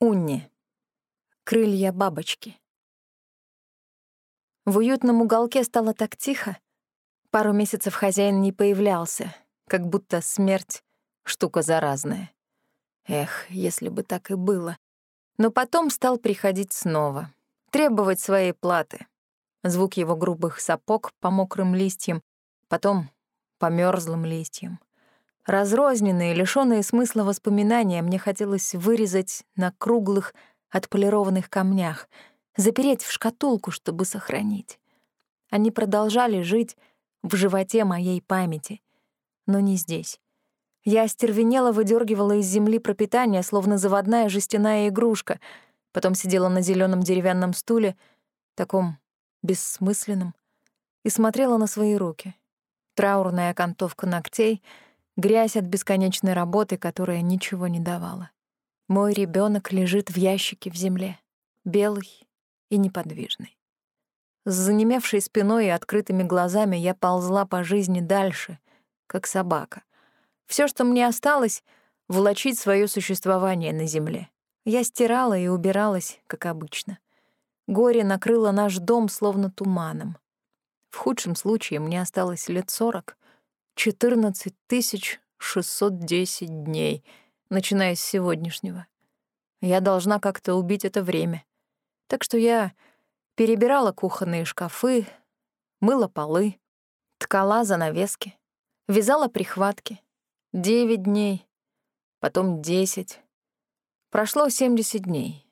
Унни. Крылья бабочки. В уютном уголке стало так тихо. Пару месяцев хозяин не появлялся, как будто смерть — штука заразная. Эх, если бы так и было. Но потом стал приходить снова, требовать своей платы. Звук его грубых сапог по мокрым листьям, потом по мёрзлым листьям. Разрозненные, лишённые смысла воспоминания мне хотелось вырезать на круглых, отполированных камнях, запереть в шкатулку, чтобы сохранить. Они продолжали жить в животе моей памяти, но не здесь. Я остервенело выдергивала из земли пропитание, словно заводная жестяная игрушка, потом сидела на зеленом деревянном стуле, таком бессмысленном, и смотрела на свои руки. Траурная окантовка ногтей — Грязь от бесконечной работы, которая ничего не давала. Мой ребенок лежит в ящике в земле, белый и неподвижный. С занемевшей спиной и открытыми глазами я ползла по жизни дальше, как собака. Все, что мне осталось — влачить свое существование на земле. Я стирала и убиралась, как обычно. Горе накрыло наш дом словно туманом. В худшем случае мне осталось лет сорок, 14 610 дней, начиная с сегодняшнего. Я должна как-то убить это время. Так что я перебирала кухонные шкафы, мыла полы, ткала занавески, вязала прихватки. Девять дней, потом десять. Прошло 70 дней.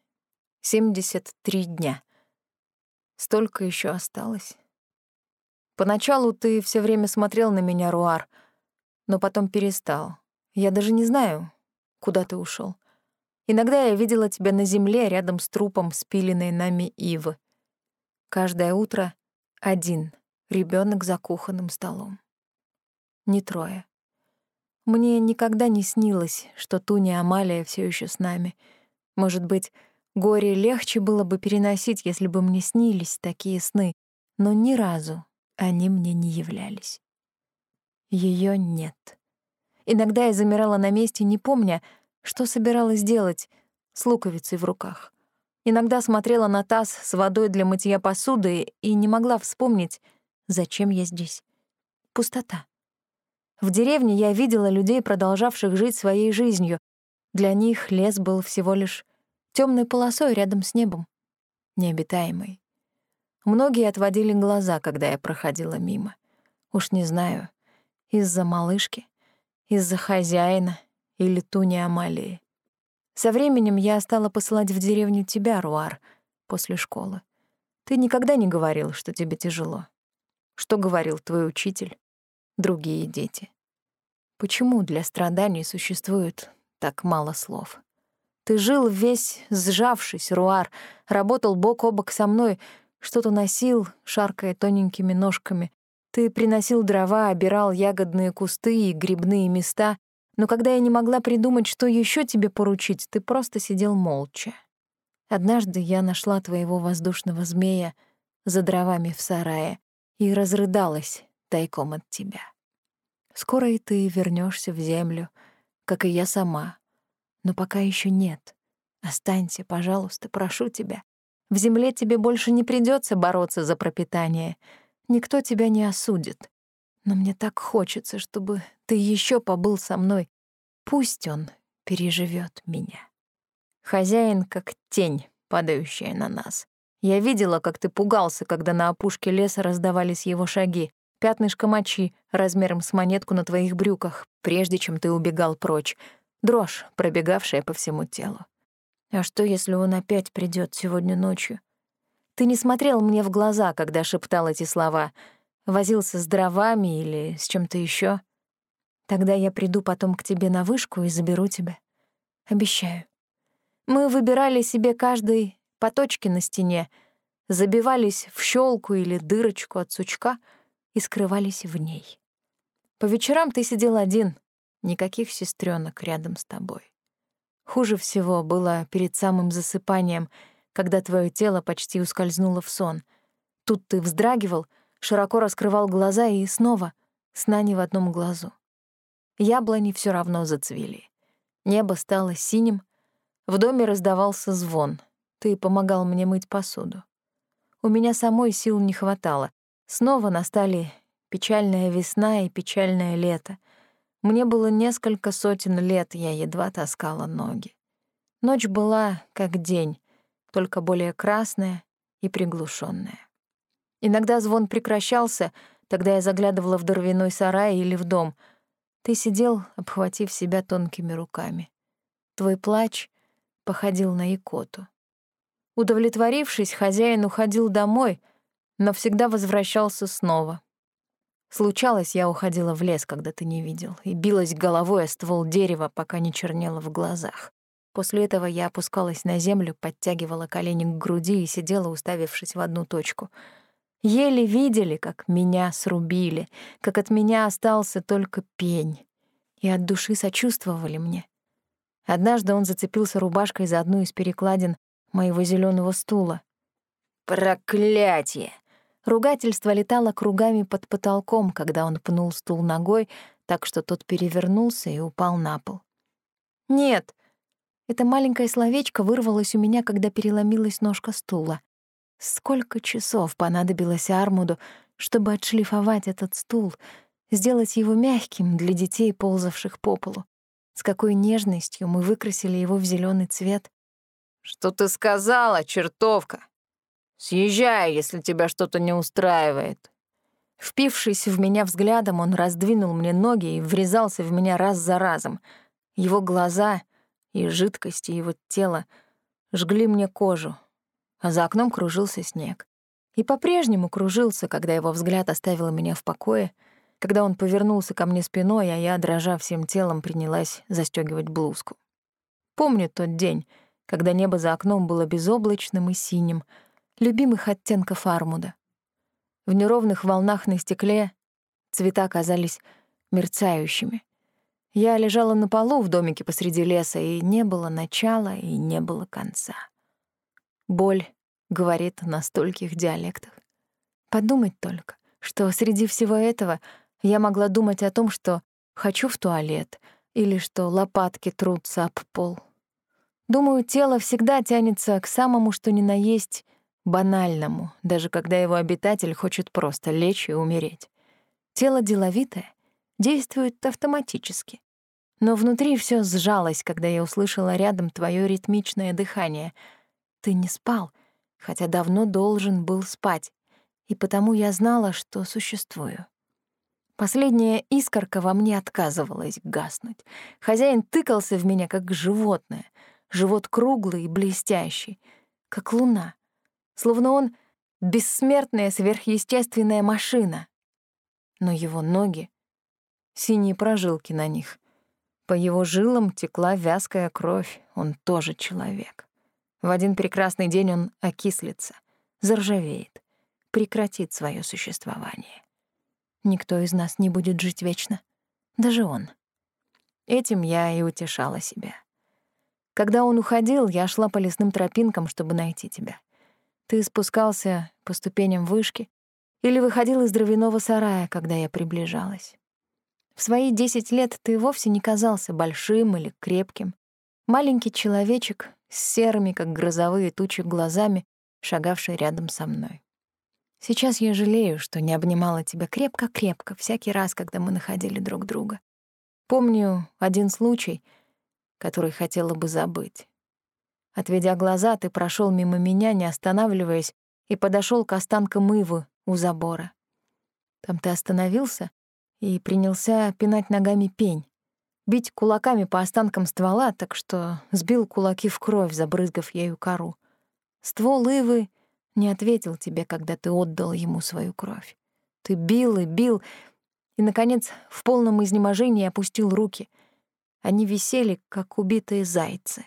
73 дня. Столько еще осталось. Поначалу ты все время смотрел на меня, Руар, но потом перестал. Я даже не знаю, куда ты ушел. Иногда я видела тебя на земле рядом с трупом спиленной нами ивы. Каждое утро один ребенок за кухонным столом. Не трое. Мне никогда не снилось, что Туни Амалия все еще с нами. Может быть, горе легче было бы переносить, если бы мне снились такие сны, но ни разу они мне не являлись. Ее нет. Иногда я замирала на месте, не помня, что собиралась делать с луковицей в руках. Иногда смотрела на таз с водой для мытья посуды и не могла вспомнить, зачем я здесь. Пустота. В деревне я видела людей, продолжавших жить своей жизнью. Для них лес был всего лишь темной полосой рядом с небом, необитаемой. Многие отводили глаза, когда я проходила мимо. Уж не знаю, из-за малышки, из-за хозяина или туни Амалии. Со временем я стала посылать в деревню тебя, Руар, после школы. Ты никогда не говорил, что тебе тяжело. Что говорил твой учитель, другие дети? Почему для страданий существует так мало слов? Ты жил весь сжавшись, Руар, работал бок о бок со мной — что-то носил, шаркая тоненькими ножками. Ты приносил дрова, обирал ягодные кусты и грибные места, но когда я не могла придумать, что еще тебе поручить, ты просто сидел молча. Однажды я нашла твоего воздушного змея за дровами в сарае и разрыдалась тайком от тебя. Скоро и ты вернешься в землю, как и я сама, но пока еще нет. Останься, пожалуйста, прошу тебя. В земле тебе больше не придется бороться за пропитание. Никто тебя не осудит. Но мне так хочется, чтобы ты еще побыл со мной. Пусть он переживет меня. Хозяин как тень, падающая на нас. Я видела, как ты пугался, когда на опушке леса раздавались его шаги, пятнышко мочи размером с монетку на твоих брюках, прежде чем ты убегал прочь, дрожь, пробегавшая по всему телу. А что, если он опять придет сегодня ночью? Ты не смотрел мне в глаза, когда шептал эти слова, возился с дровами или с чем-то еще. Тогда я приду потом к тебе на вышку и заберу тебя. Обещаю. Мы выбирали себе каждый по точке на стене, забивались в щелку или дырочку от сучка и скрывались в ней. По вечерам ты сидел один, никаких сестренок рядом с тобой. Хуже всего было перед самым засыпанием, когда твое тело почти ускользнуло в сон. Тут ты вздрагивал, широко раскрывал глаза и снова сна не в одном глазу. Яблони все равно зацвели. Небо стало синим, В доме раздавался звон. Ты помогал мне мыть посуду. У меня самой сил не хватало. Снова настали печальная весна и печальное лето. Мне было несколько сотен лет, я едва таскала ноги. Ночь была как день, только более красная и приглушенная. Иногда звон прекращался, тогда я заглядывала в дровяной сарай или в дом. Ты сидел, обхватив себя тонкими руками. Твой плач походил на икоту. Удовлетворившись, хозяин уходил домой, но всегда возвращался снова. Случалось, я уходила в лес, когда ты не видел, и билась головой о ствол дерева, пока не чернело в глазах. После этого я опускалась на землю, подтягивала колени к груди и сидела, уставившись в одну точку. Еле видели, как меня срубили, как от меня остался только пень. И от души сочувствовали мне. Однажды он зацепился рубашкой за одну из перекладин моего зеленого стула. «Проклятие!» Ругательство летало кругами под потолком, когда он пнул стул ногой, так что тот перевернулся и упал на пол. «Нет!» Это маленькое словечко вырвалось у меня, когда переломилась ножка стула. Сколько часов понадобилось Армуду, чтобы отшлифовать этот стул, сделать его мягким для детей, ползавших по полу. С какой нежностью мы выкрасили его в зеленый цвет. «Что ты сказала, чертовка? Съезжай, если тебя что-то не устраивает». Впившись в меня взглядом, он раздвинул мне ноги и врезался в меня раз за разом. Его глаза и жидкости его тела жгли мне кожу, а за окном кружился снег. И по-прежнему кружился, когда его взгляд оставил меня в покое — когда он повернулся ко мне спиной, а я, дрожа всем телом, принялась застегивать блузку. Помню тот день, когда небо за окном было безоблачным и синим, любимых оттенков армуда. В неровных волнах на стекле цвета казались мерцающими. Я лежала на полу в домике посреди леса, и не было начала, и не было конца. Боль говорит на стольких диалектах. Подумать только, что среди всего этого — я могла думать о том, что хочу в туалет или что лопатки трутся об пол. Думаю, тело всегда тянется к самому, что ни на есть, банальному, даже когда его обитатель хочет просто лечь и умереть. Тело деловитое, действует автоматически. Но внутри все сжалось, когда я услышала рядом твое ритмичное дыхание. Ты не спал, хотя давно должен был спать, и потому я знала, что существую. Последняя искорка во мне отказывалась гаснуть. Хозяин тыкался в меня, как животное. Живот круглый и блестящий, как луна. Словно он — бессмертная сверхъестественная машина. Но его ноги — синие прожилки на них. По его жилам текла вязкая кровь, он тоже человек. В один прекрасный день он окислится, заржавеет, прекратит свое существование. Никто из нас не будет жить вечно. Даже он. Этим я и утешала себя. Когда он уходил, я шла по лесным тропинкам, чтобы найти тебя. Ты спускался по ступеням вышки или выходил из дровяного сарая, когда я приближалась. В свои десять лет ты вовсе не казался большим или крепким. Маленький человечек с серыми, как грозовые тучи, глазами, шагавший рядом со мной. Сейчас я жалею, что не обнимала тебя крепко-крепко всякий раз, когда мы находили друг друга. Помню один случай, который хотела бы забыть. Отведя глаза, ты прошел мимо меня, не останавливаясь, и подошел к останкам ивы у забора. Там ты остановился и принялся пинать ногами пень, бить кулаками по останкам ствола, так что сбил кулаки в кровь, забрызгав ею кору. Ствол ивы не ответил тебе, когда ты отдал ему свою кровь. Ты бил и бил, и, наконец, в полном изнеможении опустил руки. Они висели, как убитые зайцы.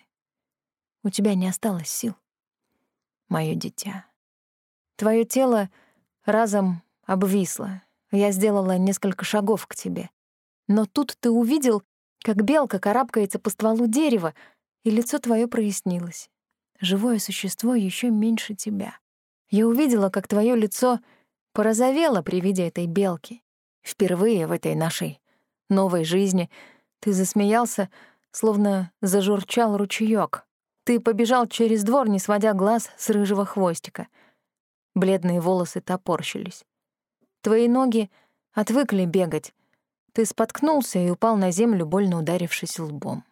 У тебя не осталось сил, мое дитя. Твое тело разом обвисло. Я сделала несколько шагов к тебе. Но тут ты увидел, как белка карабкается по стволу дерева, и лицо твое прояснилось. Живое существо еще меньше тебя. Я увидела, как твое лицо порозовело при виде этой белки. Впервые в этой нашей новой жизни ты засмеялся, словно зажурчал ручеёк. Ты побежал через двор, не сводя глаз с рыжего хвостика. Бледные волосы топорщились. Твои ноги отвыкли бегать. Ты споткнулся и упал на землю, больно ударившись лбом.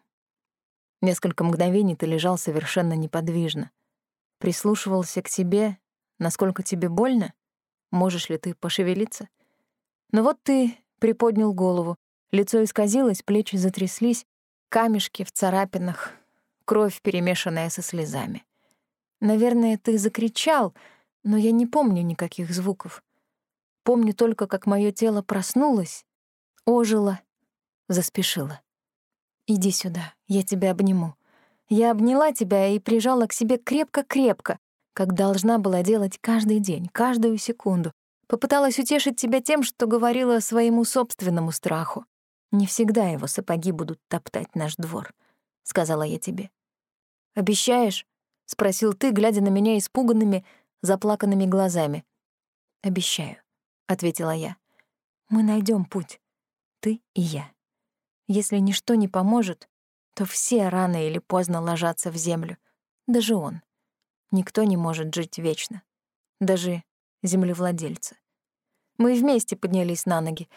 Несколько мгновений ты лежал совершенно неподвижно. Прислушивался к себе, насколько тебе больно, можешь ли ты пошевелиться. Но вот ты приподнял голову, лицо исказилось, плечи затряслись, камешки в царапинах, кровь, перемешанная со слезами. Наверное, ты закричал, но я не помню никаких звуков. Помню только, как мое тело проснулось, ожило, заспешило. «Иди сюда, я тебя обниму». Я обняла тебя и прижала к себе крепко-крепко, как должна была делать каждый день, каждую секунду. Попыталась утешить тебя тем, что говорила своему собственному страху. «Не всегда его сапоги будут топтать наш двор», — сказала я тебе. «Обещаешь?» — спросил ты, глядя на меня испуганными, заплаканными глазами. «Обещаю», — ответила я. «Мы найдем путь, ты и я. Если ничто не поможет, то все рано или поздно ложатся в землю. Даже он. Никто не может жить вечно. Даже землевладельцы. Мы вместе поднялись на ноги.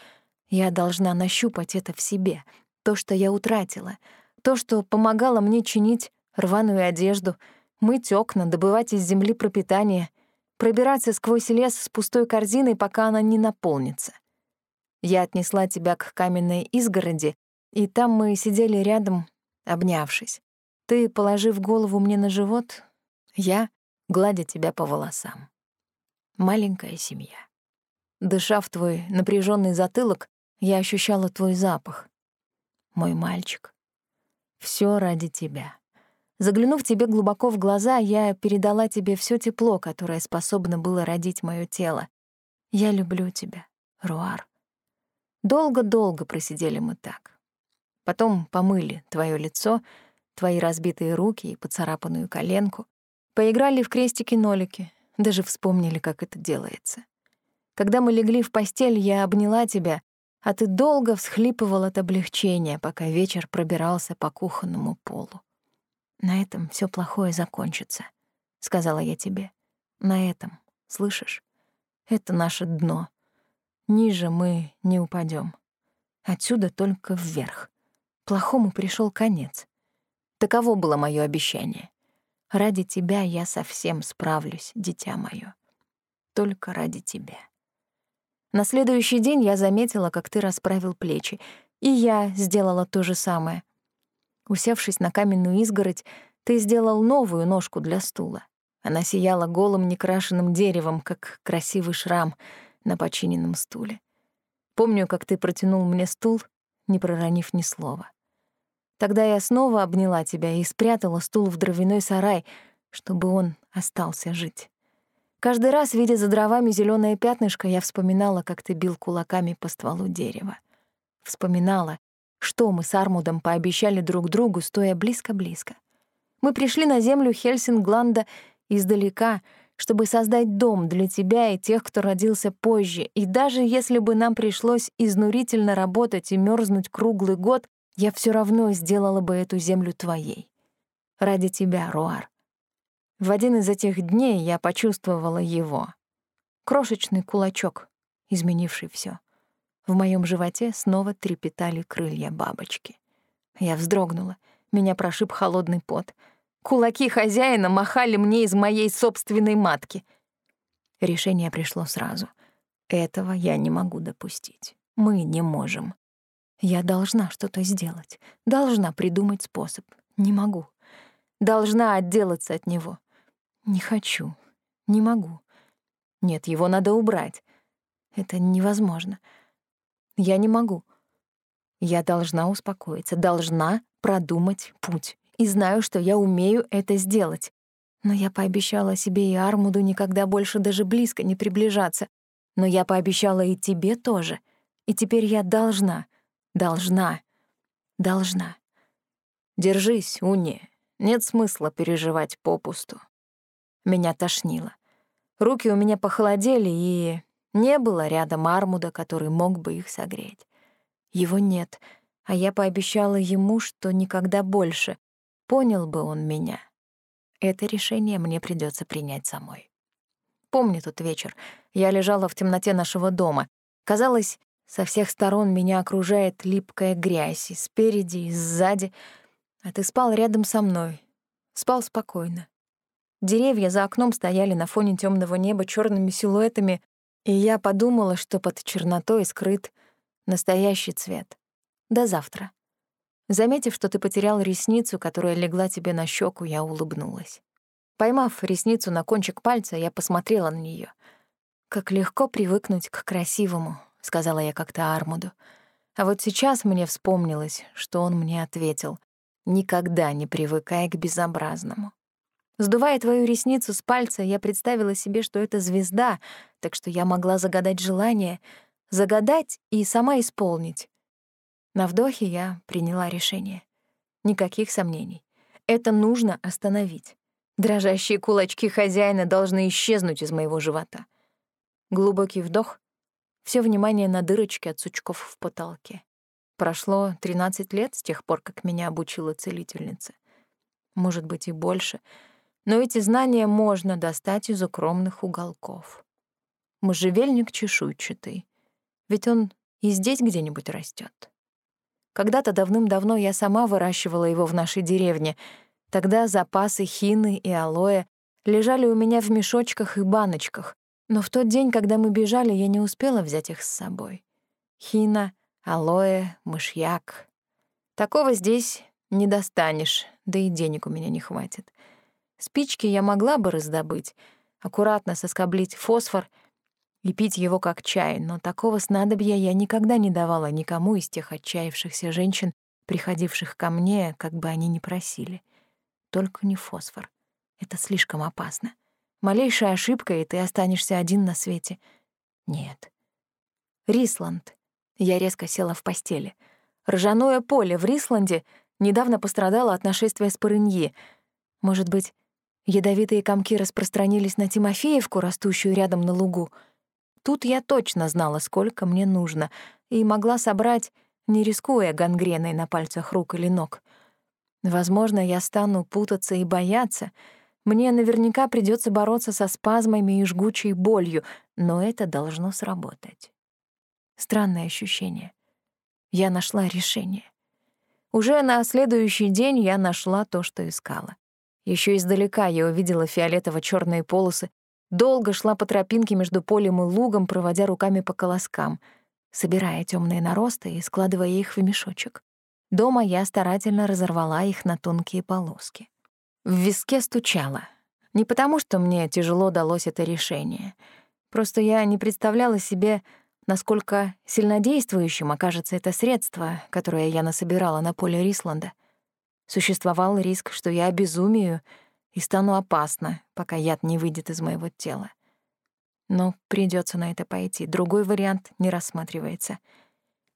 Я должна нащупать это в себе, то, что я утратила, то, что помогало мне чинить рваную одежду, мыть окна, добывать из земли пропитание, пробираться сквозь лес с пустой корзиной, пока она не наполнится. Я отнесла тебя к каменной изгороди, и там мы сидели рядом, обнявшись. Ты, положив голову мне на живот, я, гладя тебя по волосам. Маленькая семья. Дыша в твой напряженный затылок, я ощущала твой запах. Мой мальчик. Все ради тебя. Заглянув тебе глубоко в глаза, я передала тебе все тепло, которое способно было родить мое тело. Я люблю тебя, Руар. Долго-долго просидели мы так. Потом помыли твое лицо, твои разбитые руки и поцарапанную коленку. Поиграли в крестики-нолики, даже вспомнили, как это делается. Когда мы легли в постель, я обняла тебя, а ты долго всхлипывал от облегчения, пока вечер пробирался по кухонному полу. «На этом все плохое закончится», — сказала я тебе. «На этом, слышишь? Это наше дно. Ниже мы не упадем. Отсюда только вверх плохому пришел конец. Таково было мое обещание. Ради тебя я совсем справлюсь, дитя мое. Только ради тебя. На следующий день я заметила, как ты расправил плечи, и я сделала то же самое. Усевшись на каменную изгородь, ты сделал новую ножку для стула. Она сияла голым некрашенным деревом, как красивый шрам на починенном стуле. Помню, как ты протянул мне стул, не проронив ни слова. Тогда я снова обняла тебя и спрятала стул в дровяной сарай, чтобы он остался жить. Каждый раз, видя за дровами зеленое пятнышко, я вспоминала, как ты бил кулаками по стволу дерева. Вспоминала, что мы с Армудом пообещали друг другу, стоя близко-близко. Мы пришли на землю Хельсингланда издалека, чтобы создать дом для тебя и тех, кто родился позже, и даже если бы нам пришлось изнурительно работать и мерзнуть круглый год, я все равно сделала бы эту землю твоей. Ради тебя, Руар. В один из этих дней я почувствовала его. Крошечный кулачок, изменивший все. В моем животе снова трепетали крылья бабочки. Я вздрогнула, меня прошиб холодный пот. Кулаки хозяина махали мне из моей собственной матки. Решение пришло сразу. Этого я не могу допустить. Мы не можем. Я должна что-то сделать, должна придумать способ. Не могу. Должна отделаться от него. Не хочу, не могу. Нет, его надо убрать. Это невозможно. Я не могу. Я должна успокоиться, должна продумать путь. И знаю, что я умею это сделать. Но я пообещала себе и Армуду никогда больше даже близко не приближаться. Но я пообещала и тебе тоже. И теперь я должна — Должна. Должна. Держись, Уни. Нет смысла переживать попусту. Меня тошнило. Руки у меня похолодели, и не было рядом Армуда, который мог бы их согреть. Его нет, а я пообещала ему, что никогда больше. Понял бы он меня. Это решение мне придется принять самой. Помню тот вечер. Я лежала в темноте нашего дома. Казалось, со всех сторон меня окружает липкая грязь, и спереди, и сзади. А ты спал рядом со мной. Спал спокойно. Деревья за окном стояли на фоне темного неба черными силуэтами, и я подумала, что под чернотой скрыт настоящий цвет. До завтра. Заметив, что ты потерял ресницу, которая легла тебе на щеку, я улыбнулась. Поймав ресницу на кончик пальца, я посмотрела на нее. Как легко привыкнуть к красивому, — сказала я как-то Армуду. А вот сейчас мне вспомнилось, что он мне ответил. «Никогда не привыкай к безобразному». Сдувая твою ресницу с пальца, я представила себе, что это звезда, так что я могла загадать желание, загадать и сама исполнить. На вдохе я приняла решение. Никаких сомнений. Это нужно остановить. Дрожащие кулачки хозяина должны исчезнуть из моего живота. Глубокий вдох, все внимание на дырочке от сучков в потолке. Прошло 13 лет с тех пор, как меня обучила целительница. Может быть, и больше. Но эти знания можно достать из укромных уголков. Можжевельник чешуйчатый. Ведь он и здесь где-нибудь растет. Когда-то давным-давно я сама выращивала его в нашей деревне. Тогда запасы хины и алоэ лежали у меня в мешочках и баночках, но в тот день, когда мы бежали, я не успела взять их с собой. Хина, алоэ, мышьяк. Такого здесь не достанешь, да и денег у меня не хватит. Спички я могла бы раздобыть, аккуратно соскоблить фосфор и пить его как чай, но такого снадобья я никогда не давала никому из тех отчаявшихся женщин, приходивших ко мне, как бы они ни просили. Только не фосфор. Это слишком опасно. Малейшая ошибка, и ты останешься один на свете. Нет. Рисланд. Я резко села в постели. Ржаное поле в Рисланде недавно пострадало от нашествия спорыньи. Может быть, ядовитые комки распространились на Тимофеевку, растущую рядом на лугу. Тут я точно знала, сколько мне нужно, и могла собрать, не рискуя гангреной на пальцах рук или ног. Возможно, я стану путаться и бояться — мне наверняка придется бороться со спазмами и жгучей болью, но это должно сработать. Странное ощущение. Я нашла решение. Уже на следующий день я нашла то, что искала. Еще издалека я увидела фиолетово черные полосы, долго шла по тропинке между полем и лугом, проводя руками по колоскам, собирая темные наросты и складывая их в мешочек. Дома я старательно разорвала их на тонкие полоски. В виске стучало. Не потому, что мне тяжело далось это решение. Просто я не представляла себе, насколько сильнодействующим окажется это средство, которое я насобирала на поле Рисланда. Существовал риск, что я обезумею и стану опасна, пока яд не выйдет из моего тела. Но придется на это пойти. Другой вариант не рассматривается.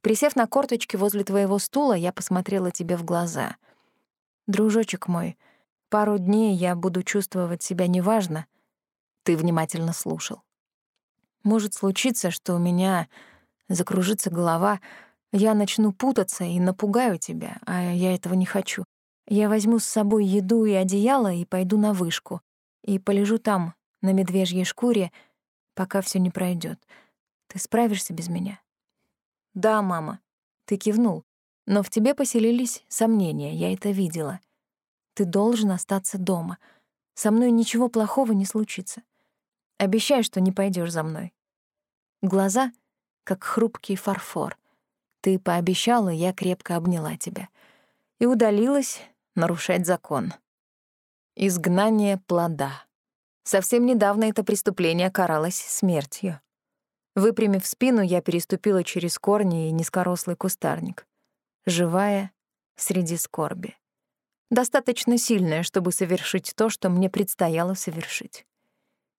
Присев на корточки возле твоего стула, я посмотрела тебе в глаза. «Дружочек мой», Пару дней я буду чувствовать себя неважно. Ты внимательно слушал. Может случиться, что у меня закружится голова, я начну путаться и напугаю тебя, а я этого не хочу. Я возьму с собой еду и одеяло и пойду на вышку. И полежу там, на медвежьей шкуре, пока все не пройдет. Ты справишься без меня? Да, мама. Ты кивнул. Но в тебе поселились сомнения, я это видела. Ты должен остаться дома. Со мной ничего плохого не случится. Обещай, что не пойдешь за мной. Глаза, как хрупкий фарфор. Ты пообещала, я крепко обняла тебя. И удалилась нарушать закон. Изгнание плода. Совсем недавно это преступление каралось смертью. Выпрямив спину, я переступила через корни и низкорослый кустарник. Живая среди скорби достаточно сильная, чтобы совершить то, что мне предстояло совершить.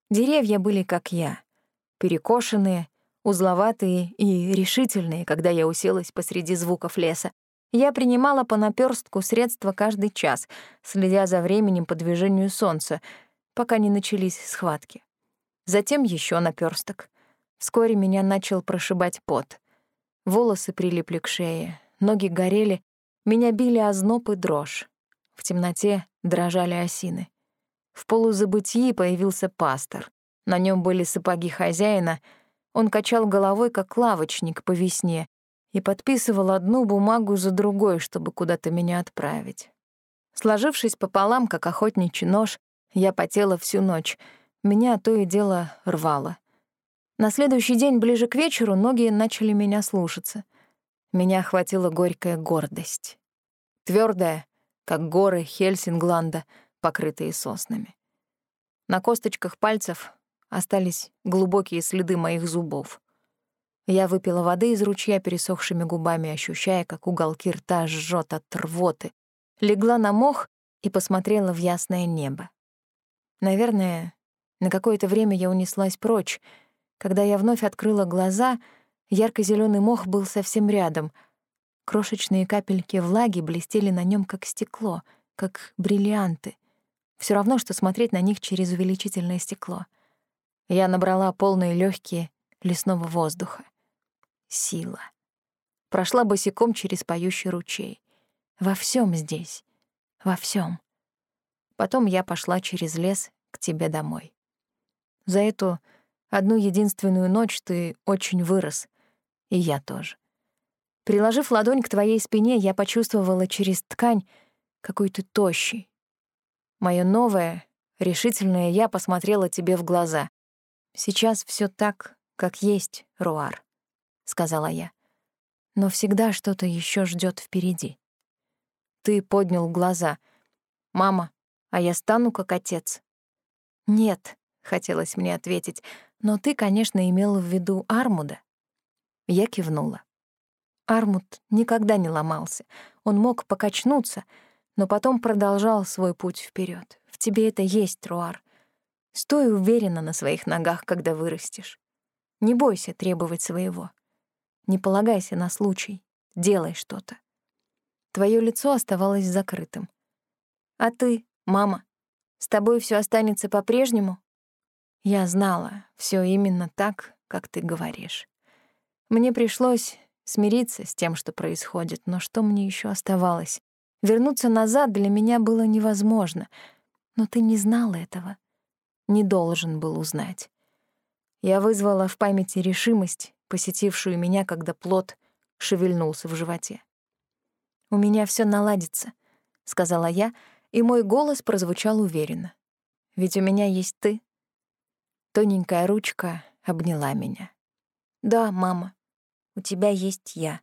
Деревья были как я, перекошенные, узловатые и решительные, когда я уселась посреди звуков леса. Я принимала по наперстку средства каждый час, следя за временем по движению солнца, пока не начались схватки. Затем еще наперсток. Вскоре меня начал прошибать пот. Волосы прилипли к шее, ноги горели, меня били озноб и дрожь. В темноте дрожали осины. В полузабытии появился пастор. На нем были сапоги хозяина. Он качал головой, как лавочник по весне, и подписывал одну бумагу за другой, чтобы куда-то меня отправить. Сложившись пополам, как охотничий нож, я потела всю ночь. Меня то и дело рвало. На следующий день, ближе к вечеру, ноги начали меня слушаться. Меня охватила горькая гордость. Твердая, как горы Хельсингланда, покрытые соснами. На косточках пальцев остались глубокие следы моих зубов. Я выпила воды из ручья пересохшими губами, ощущая, как уголки рта жжет от рвоты. Легла на мох и посмотрела в ясное небо. Наверное, на какое-то время я унеслась прочь. Когда я вновь открыла глаза, ярко зеленый мох был совсем рядом. Крошечные капельки влаги блестели на нем как стекло, как бриллианты. Все равно, что смотреть на них через увеличительное стекло. Я набрала полные легкие лесного воздуха. Сила. Прошла босиком через поющий ручей. Во всем здесь. Во всем. Потом я пошла через лес к тебе домой. За эту одну единственную ночь ты очень вырос, и я тоже. Приложив ладонь к твоей спине, я почувствовала через ткань какой-то тощий. Моё новое, решительное я посмотрела тебе в глаза. Сейчас все так, как есть, Руар, сказала я. Но всегда что-то еще ждет впереди. Ты поднял глаза. Мама, а я стану как отец. Нет, хотелось мне ответить, но ты, конечно, имела в виду Армуда. Я кивнула. Армуд никогда не ломался. Он мог покачнуться, но потом продолжал свой путь вперед. В тебе это есть, Руар. Стой уверенно на своих ногах, когда вырастешь. Не бойся требовать своего. Не полагайся на случай. Делай что-то. Твое лицо оставалось закрытым. А ты, мама, с тобой все останется по-прежнему? Я знала, все именно так, как ты говоришь. Мне пришлось смириться с тем, что происходит, но что мне еще оставалось? Вернуться назад для меня было невозможно, но ты не знал этого, не должен был узнать. Я вызвала в памяти решимость, посетившую меня, когда плод шевельнулся в животе. «У меня все наладится», — сказала я, и мой голос прозвучал уверенно. «Ведь у меня есть ты». Тоненькая ручка обняла меня. «Да, мама, у тебя есть я».